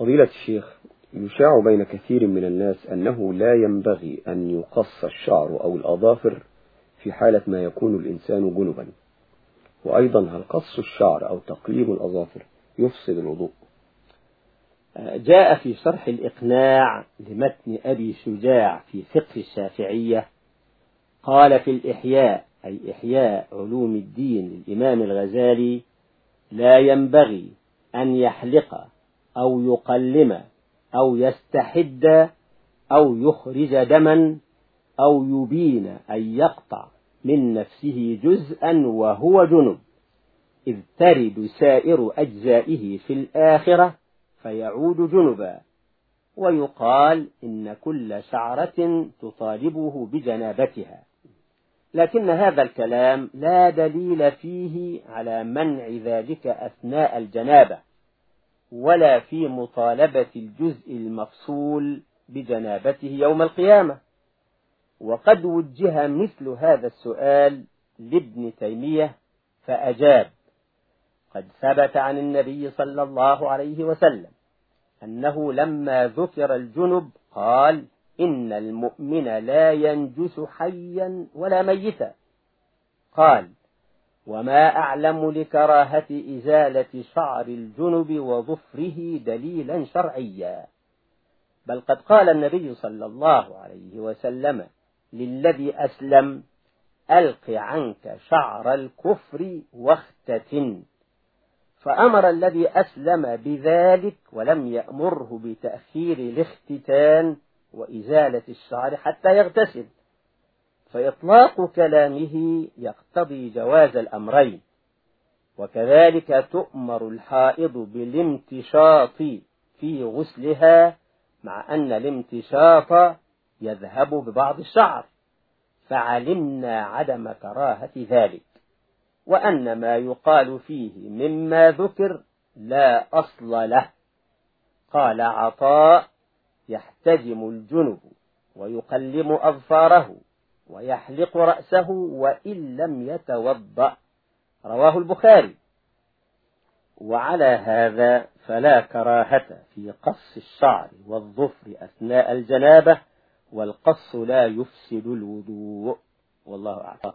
فضيلة الشيخ يشاع بين كثير من الناس أنه لا ينبغي أن يقص الشعر أو الأظافر في حالة ما يكون الإنسان جنبا. وأيضا هل قص الشعر أو تقليم الأظافر يفسد الوضوء؟ جاء في شرح الإقناع لمتن أبي شجاع في فقه الشافعية قال في الإحياء أي إحياء علوم الدين للإمام الغزالي لا ينبغي أن يحلق أو يقلم أو يستحد أو يخرج دما أو يبين أن يقطع من نفسه جزءا وهو جنب. إذ ترد سائر أجزائه في الآخرة فيعود جنبا. ويقال إن كل شعرة تطالبه بجنابتها. لكن هذا الكلام لا دليل فيه على منع ذلك أثناء الجنابة. ولا في مطالبة الجزء المفصول بجنابته يوم القيامة. وقد وجه مثل هذا السؤال لابن تيمية فأجاب قد ثبت عن النبي صلى الله عليه وسلم أنه لما ذكر الجنب قال إن المؤمن لا ينجس حيا ولا ميتا. قال وما أعلم لكراهة إزالة شعر الجنب وظفره دليلا شرعيا. بل قد قال النبي صلى الله عليه وسلم للذي أسلم ألق عنك شعر الكفر واختتن. فأمر الذي أسلم بذلك ولم يأمره بتأخير الاختتان وإزالة الشعر حتى يغتسل. فإطلاق كلامه يقتضي جواز الأمرين وكذلك تؤمر الحائض بالامتشاط في غسلها مع أن الامتشاط يذهب ببعض الشعر فعلمنا عدم كراهة ذلك وأن ما يقال فيه مما ذكر لا أصل له قال عطاء يحتجم الجنب ويقلم أظفاره. ويحلق رأسه وإن لم يتوضأ. رواه البخاري. وعلى هذا فلا كراهة في قص الشعر والظفر أثناء الجنابة والقص لا يفسد الوضوء. والله أعلم.